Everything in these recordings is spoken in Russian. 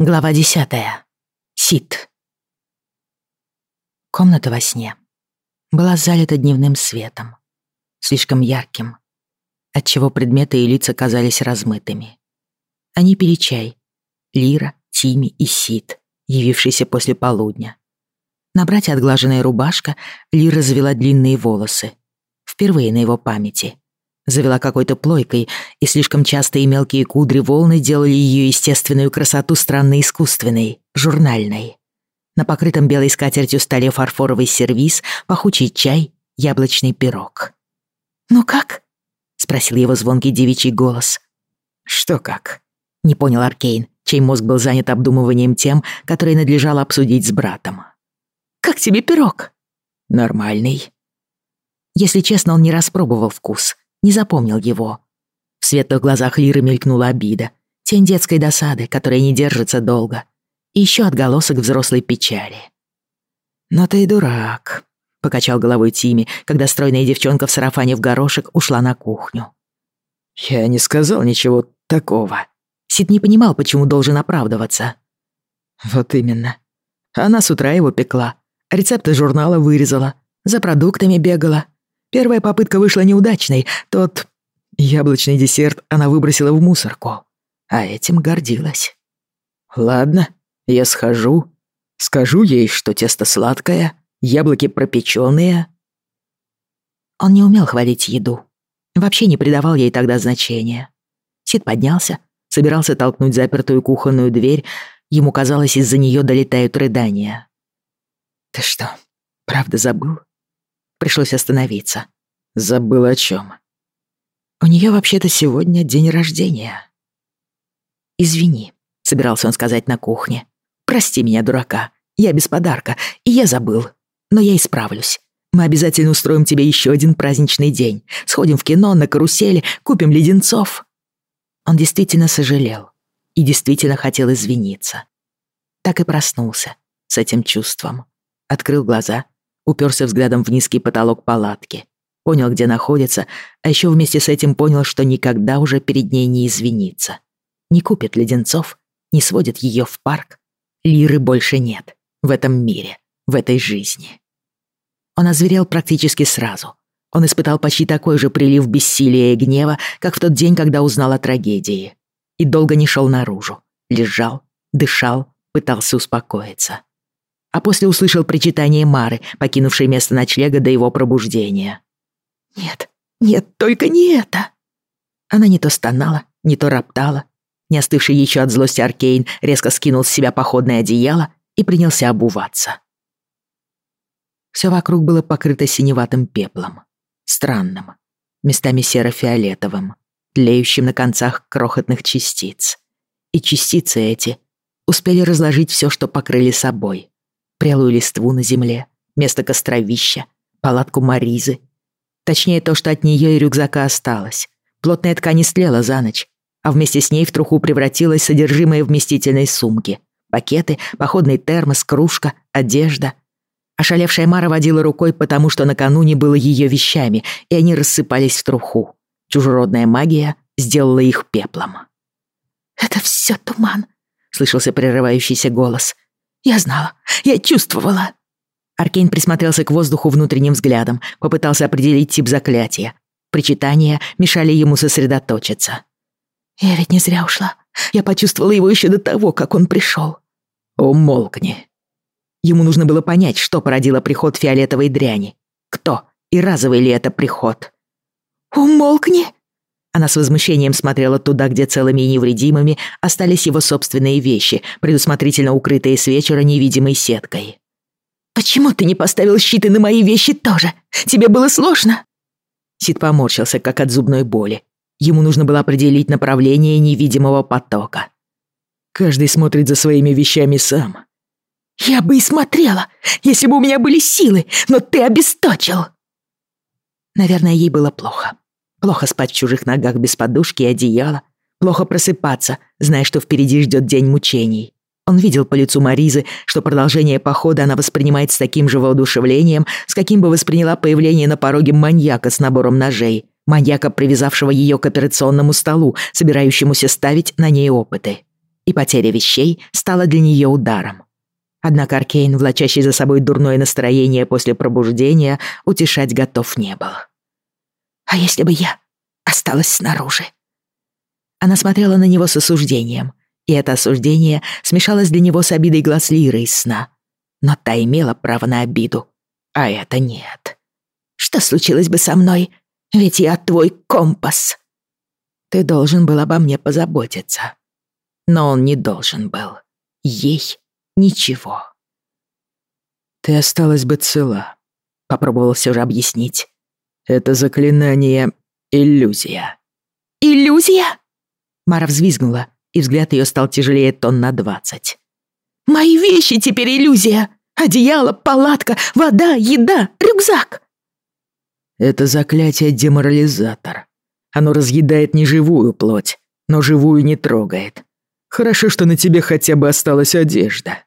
Глава десятая. Сид. Комната во сне была залита дневным светом, слишком ярким, отчего предметы и лица казались размытыми. Они пили чай. Лира, Тими и Сид, явившиеся после полудня. На брате отглаженная рубашка, Лира завела длинные волосы. Впервые на его памяти завела какой-то плойкой, и слишком частые мелкие кудри волны делали ее естественную красоту странно искусственной, журнальной. На покрытом белой скатертью столе фарфоровый сервиз, пахучий чай, яблочный пирог. «Ну как?» — спросил его звонкий девичий голос. «Что как?» — не понял Аркейн, чей мозг был занят обдумыванием тем, которые надлежало обсудить с братом. «Как тебе пирог?» «Нормальный». Если честно, он не распробовал вкус — не запомнил его. В светлых глазах Лиры мелькнула обида, тень детской досады, которая не держится долго, и еще отголосок взрослой печали. «Но ты дурак», — покачал головой Тими, когда стройная девчонка в сарафане в горошек ушла на кухню. «Я не сказал ничего такого». Сид не понимал, почему должен оправдываться. «Вот именно. Она с утра его пекла, рецепты журнала вырезала, за продуктами бегала, Первая попытка вышла неудачной. Тот яблочный десерт она выбросила в мусорку. А этим гордилась. «Ладно, я схожу. Скажу ей, что тесто сладкое, яблоки пропечённые». Он не умел хвалить еду. Вообще не придавал ей тогда значения. Сид поднялся, собирался толкнуть запертую кухонную дверь. Ему казалось, из-за неё долетают рыдания. «Ты что, правда забыл?» Пришлось остановиться. Забыл о чем. У нее вообще-то сегодня день рождения. Извини, собирался он сказать на кухне. Прости меня, дурака. Я без подарка, и я забыл. Но я исправлюсь. Мы обязательно устроим тебе еще один праздничный день. Сходим в кино, на карусели, купим леденцов. Он действительно сожалел и действительно хотел извиниться. Так и проснулся с этим чувством. Открыл глаза уперся взглядом в низкий потолок палатки. Понял, где находится, а еще вместе с этим понял, что никогда уже перед ней не извинится. Не купит леденцов, не сводит ее в парк. Лиры больше нет в этом мире, в этой жизни. Он озверел практически сразу. Он испытал почти такой же прилив бессилия и гнева, как в тот день, когда узнал о трагедии. И долго не шел наружу. Лежал, дышал, пытался успокоиться а после услышал причитание Мары, покинувшей место ночлега до его пробуждения. «Нет, нет, только не это!» Она не то стонала, не то роптала. Не остывший еще от злости Аркейн резко скинул с себя походное одеяло и принялся обуваться. Все вокруг было покрыто синеватым пеплом. Странным, местами серо-фиолетовым, тлеющим на концах крохотных частиц. И частицы эти успели разложить все, что покрыли собой прелую листву на земле, место костровища, палатку Маризы. Точнее, то, что от нее и рюкзака осталось. Плотная ткань истлела за ночь, а вместе с ней в труху превратилось содержимое вместительной сумки. Пакеты, походный термос, кружка, одежда. Ошалевшая Мара водила рукой, потому что накануне было ее вещами, и они рассыпались в труху. Чужеродная магия сделала их пеплом. «Это все туман», — слышался прерывающийся голос. Я знала, я чувствовала. Аркейн присмотрелся к воздуху внутренним взглядом, попытался определить тип заклятия. Причитания мешали ему сосредоточиться. «Я ведь не зря ушла. Я почувствовала его еще до того, как он пришел. «Умолкни». Ему нужно было понять, что породило приход фиолетовой дряни. Кто и разовый ли это приход. «Умолкни!» Она с возмущением смотрела туда, где целыми и невредимыми остались его собственные вещи, предусмотрительно укрытые с вечера невидимой сеткой. «Почему ты не поставил щиты на мои вещи тоже? Тебе было сложно?» Сид поморщился, как от зубной боли. Ему нужно было определить направление невидимого потока. «Каждый смотрит за своими вещами сам». «Я бы и смотрела, если бы у меня были силы, но ты обесточил!» Наверное, ей было плохо. Плохо спать в чужих ногах без подушки и одеяла. Плохо просыпаться, зная, что впереди ждет день мучений. Он видел по лицу Маризы, что продолжение похода она воспринимает с таким же воодушевлением, с каким бы восприняла появление на пороге маньяка с набором ножей. Маньяка, привязавшего ее к операционному столу, собирающемуся ставить на ней опыты. и потеря вещей стала для нее ударом. Однако Аркейн, влачащий за собой дурное настроение после пробуждения, утешать готов не был. «А если бы я осталась снаружи?» Она смотрела на него с осуждением, и это осуждение смешалось для него с обидой глаз Лиры из сна. Но та имела право на обиду, а это нет. «Что случилось бы со мной? Ведь я твой компас!» «Ты должен был обо мне позаботиться». Но он не должен был. Ей ничего. «Ты осталась бы цела», — попробовал все же объяснить. «Это заклинание — иллюзия». «Иллюзия?» Мара взвизгнула, и взгляд ее стал тяжелее тонн на двадцать. «Мои вещи теперь иллюзия! Одеяло, палатка, вода, еда, рюкзак!» «Это заклятие деморализатор. Оно разъедает неживую плоть, но живую не трогает. Хорошо, что на тебе хотя бы осталась одежда».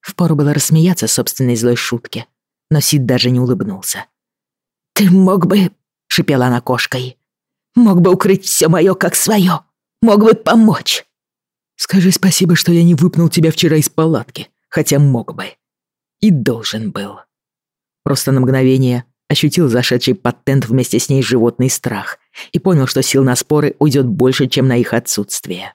Впору было рассмеяться собственной злой шутке, но Сид даже не улыбнулся. «Ты мог бы...» — шипела она кошкой. «Мог бы укрыть все мое как свое. Мог бы помочь». «Скажи спасибо, что я не выпнул тебя вчера из палатки, хотя мог бы. И должен был». Просто на мгновение ощутил зашедший под тент вместе с ней животный страх и понял, что сил на споры уйдет больше, чем на их отсутствие.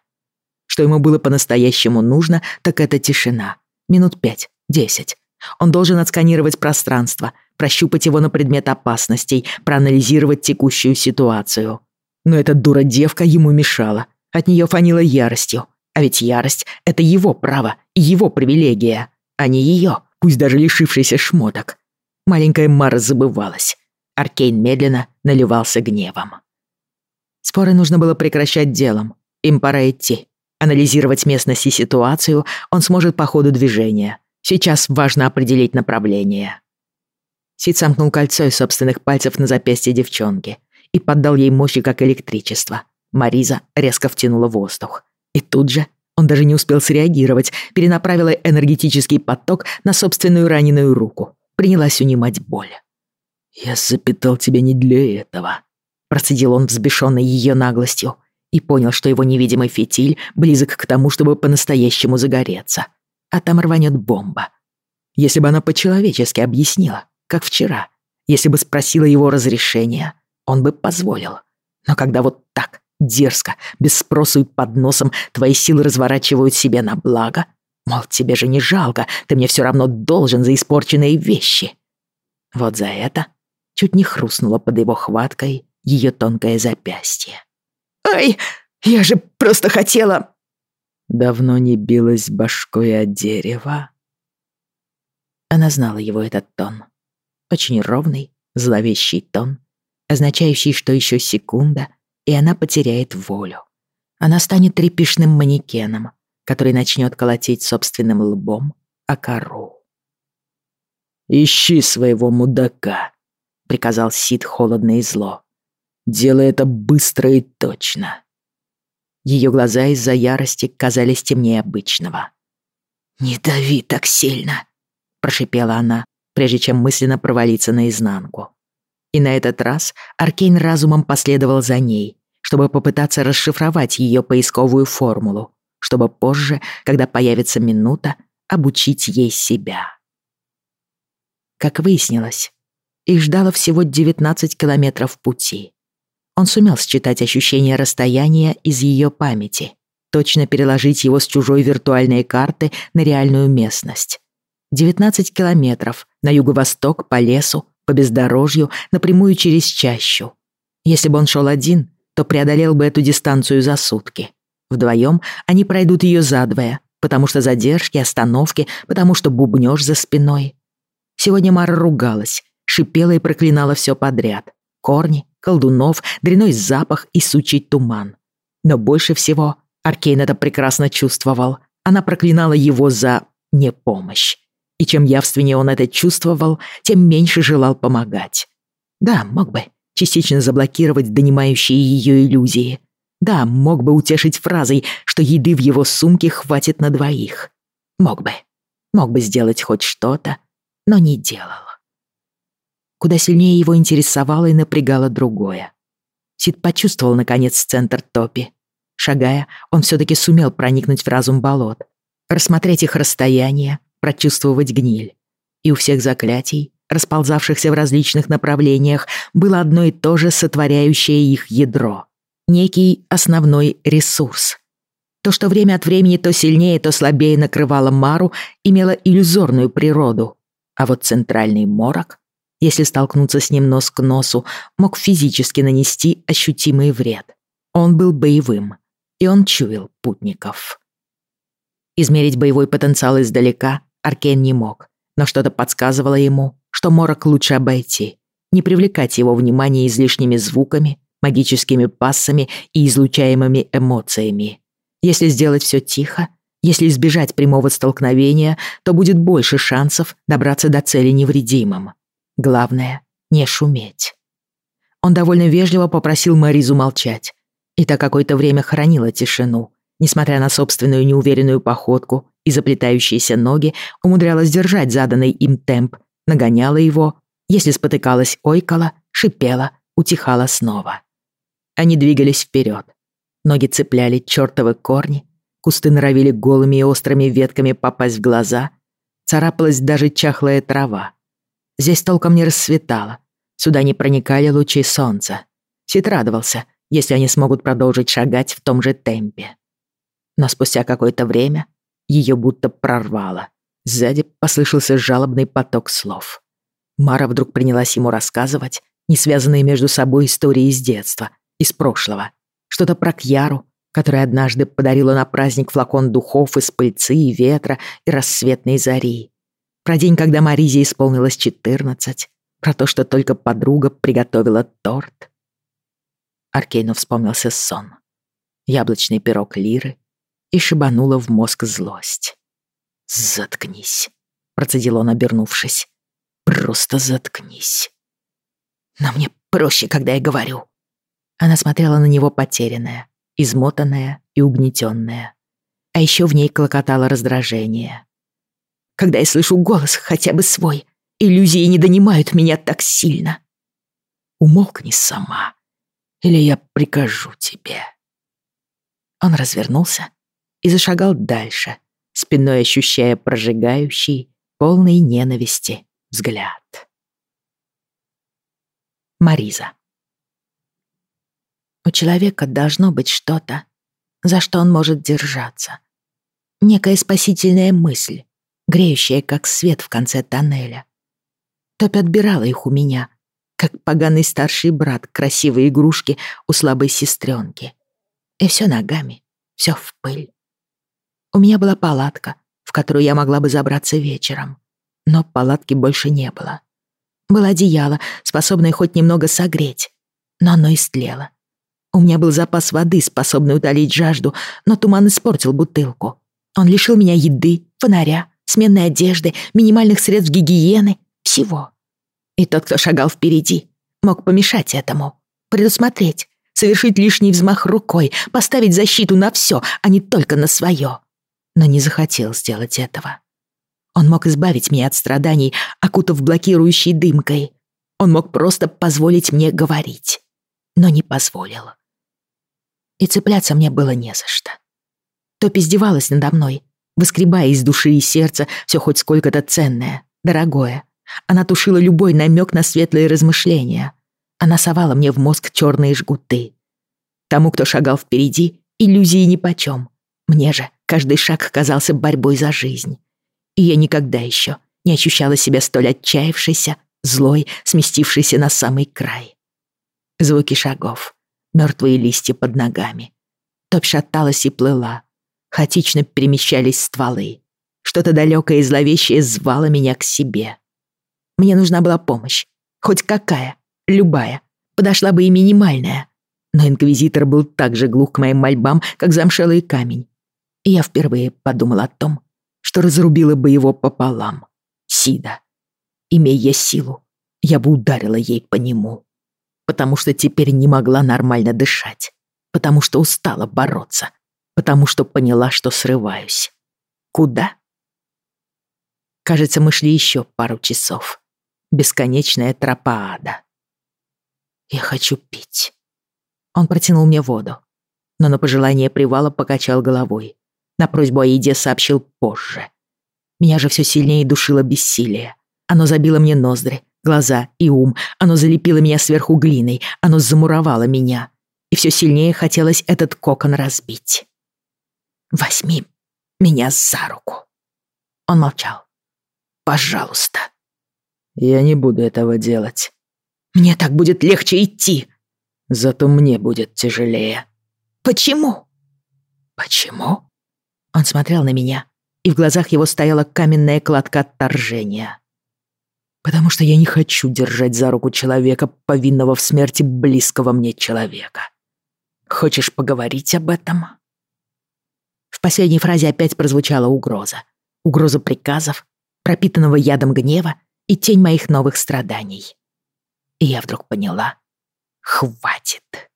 Что ему было по-настоящему нужно, так это тишина. Минут пять, десять. Он должен отсканировать пространство, прощупать его на предмет опасностей, проанализировать текущую ситуацию. Но эта дура-девка ему мешала. От нее фанило яростью. А ведь ярость — это его право и его привилегия, а не ее, пусть даже лишившийся шмоток. Маленькая Мара забывалась. Аркейн медленно наливался гневом. Споры нужно было прекращать делом. Им пора идти. Анализировать местность и ситуацию он сможет по ходу движения. Сейчас важно определить направление. Сид сомкнул кольцо из собственных пальцев на запястье девчонки и поддал ей мощи как электричество. Мариза резко втянула воздух. И тут же он даже не успел среагировать, перенаправила энергетический поток на собственную раненую руку. Принялась унимать боль. «Я запитал тебя не для этого», — процедил он, взбешенный ее наглостью и понял, что его невидимый фитиль близок к тому, чтобы по-настоящему загореться. А там рванет бомба. Если бы она по-человечески объяснила, как вчера, если бы спросила его разрешения, он бы позволил. Но когда вот так, дерзко, без спросу и под носом твои силы разворачивают себе на благо, мол, тебе же не жалко, ты мне все равно должен за испорченные вещи. Вот за это чуть не хрустнуло под его хваткой ее тонкое запястье. «Ай, я же просто хотела...» Давно не билась башкой о дерево. Она знала его этот тон. Очень ровный, зловещий тон, означающий, что еще секунда, и она потеряет волю. Она станет трепишным манекеном, который начнет колотить собственным лбом о кору. «Ищи своего мудака», — приказал Сид холодно и зло. Делай это быстро и точно. Ее глаза из-за ярости казались темнее обычного. «Не дави так сильно», — прошипела она, прежде чем мысленно провалиться наизнанку. И на этот раз Аркейн разумом последовал за ней, чтобы попытаться расшифровать ее поисковую формулу, чтобы позже, когда появится минута, обучить ей себя. Как выяснилось, их ждало всего 19 километров пути. Он сумел считать ощущение расстояния из ее памяти, точно переложить его с чужой виртуальной карты на реальную местность. 19 километров на юго-восток по лесу, по бездорожью, напрямую через чащу. Если бы он шел один, то преодолел бы эту дистанцию за сутки. Вдвоем они пройдут ее задвое, потому что задержки, остановки, потому что бубнёж за спиной. Сегодня Мара ругалась, шипела и проклинала все подряд. Корни, колдунов, дряной запах и сучий туман. Но больше всего Аркейн это прекрасно чувствовал. Она проклинала его за непомощь. И чем явственнее он это чувствовал, тем меньше желал помогать. Да, мог бы частично заблокировать донимающие ее иллюзии. Да, мог бы утешить фразой, что еды в его сумке хватит на двоих. Мог бы. Мог бы сделать хоть что-то, но не делал. Куда сильнее его интересовало и напрягало другое. Сид почувствовал, наконец, центр топи. Шагая, он все-таки сумел проникнуть в разум болот, рассмотреть их расстояние, прочувствовать гниль. И у всех заклятий, расползавшихся в различных направлениях, было одно и то же сотворяющее их ядро. Некий основной ресурс. То, что время от времени то сильнее, то слабее накрывало Мару, имело иллюзорную природу. А вот центральный морок, если столкнуться с ним нос к носу, мог физически нанести ощутимый вред. Он был боевым, и он чуял путников. Измерить боевой потенциал издалека Аркен не мог, но что-то подсказывало ему, что морок лучше обойти, не привлекать его внимание излишними звуками, магическими пассами и излучаемыми эмоциями. Если сделать все тихо, если избежать прямого столкновения, то будет больше шансов добраться до цели невредимым. Главное — не шуметь. Он довольно вежливо попросил Маризу молчать, и та какое-то время хранила тишину, несмотря на собственную неуверенную походку и заплетающиеся ноги, умудрялась держать заданный им темп, нагоняла его, если спотыкалась, ойкала, шипела, утихала снова. Они двигались вперед. Ноги цепляли чертовы корни, кусты норовили голыми и острыми ветками попасть в глаза, царапалась даже чахлая трава. Здесь толком не рассветало, сюда не проникали лучи солнца. Сид радовался, если они смогут продолжить шагать в том же темпе. Но спустя какое-то время ее будто прорвало. Сзади послышался жалобный поток слов. Мара вдруг принялась ему рассказывать не связанные между собой истории из детства, из прошлого. Что-то про Кьяру, которая однажды подарила на праздник флакон духов из пыльцы и ветра и рассветной зари. Про день, когда Маризе исполнилось четырнадцать. Про то, что только подруга приготовила торт. Аркейну вспомнился сон. Яблочный пирог Лиры и шибанула в мозг злость. «Заткнись», — процедил он, обернувшись. «Просто заткнись». «Но мне проще, когда я говорю». Она смотрела на него потерянная, измотанная и угнетенная. А еще в ней клокотало раздражение. «Когда я слышу голос хотя бы свой, иллюзии не донимают меня так сильно». «Умолкни сама, или я прикажу тебе». Он развернулся и зашагал дальше, спиной ощущая прожигающий, полный ненависти взгляд. Мариза. У человека должно быть что-то, за что он может держаться. Некая спасительная мысль, греющая, как свет в конце тоннеля. Топь отбирала их у меня, как поганый старший брат красивые игрушки у слабой сестренки. И все ногами, все в пыль. У меня была палатка, в которую я могла бы забраться вечером. Но палатки больше не было. Было одеяло, способное хоть немного согреть, но оно истлело. У меня был запас воды, способный утолить жажду, но туман испортил бутылку. Он лишил меня еды, фонаря, сменной одежды, минимальных средств гигиены, всего. И тот, кто шагал впереди, мог помешать этому, предусмотреть, совершить лишний взмах рукой, поставить защиту на все, а не только на свое но не захотел сделать этого. Он мог избавить меня от страданий, окутав блокирующей дымкой. Он мог просто позволить мне говорить, но не позволил. И цепляться мне было не за что. Топ издевалась надо мной, выскребая из души и сердца все хоть сколько-то ценное, дорогое. Она тушила любой намек на светлые размышления. Она совала мне в мозг черные жгуты. Тому, кто шагал впереди, иллюзии нипочем. Мне же каждый шаг казался борьбой за жизнь. И я никогда еще не ощущала себя столь отчаявшейся, злой, сместившейся на самый край. Звуки шагов, мертвые листья под ногами. Топь шаталась и плыла. Хаотично перемещались стволы. Что-то далекое и зловещее звало меня к себе. Мне нужна была помощь. Хоть какая, любая. Подошла бы и минимальная. Но инквизитор был так же глух к моим мольбам, как замшелый камень я впервые подумал о том, что разрубила бы его пополам. Сида. Имея силу, я бы ударила ей по нему. Потому что теперь не могла нормально дышать. Потому что устала бороться. Потому что поняла, что срываюсь. Куда? Кажется, мы шли еще пару часов. Бесконечная тропа ада. Я хочу пить. Он протянул мне воду. но на пожелание привала покачал головой. На просьбу о еде сообщил позже. Меня же все сильнее душило бессилие. Оно забило мне ноздри, глаза и ум. Оно залепило меня сверху глиной. Оно замуровало меня. И все сильнее хотелось этот кокон разбить. «Возьми меня за руку». Он молчал. «Пожалуйста». «Я не буду этого делать». «Мне так будет легче идти». «Зато мне будет тяжелее». «Почему?» «Почему?» Он смотрел на меня, и в глазах его стояла каменная кладка отторжения. «Потому что я не хочу держать за руку человека, повинного в смерти близкого мне человека. Хочешь поговорить об этом?» В последней фразе опять прозвучала угроза. Угроза приказов, пропитанного ядом гнева и тень моих новых страданий. И я вдруг поняла — хватит.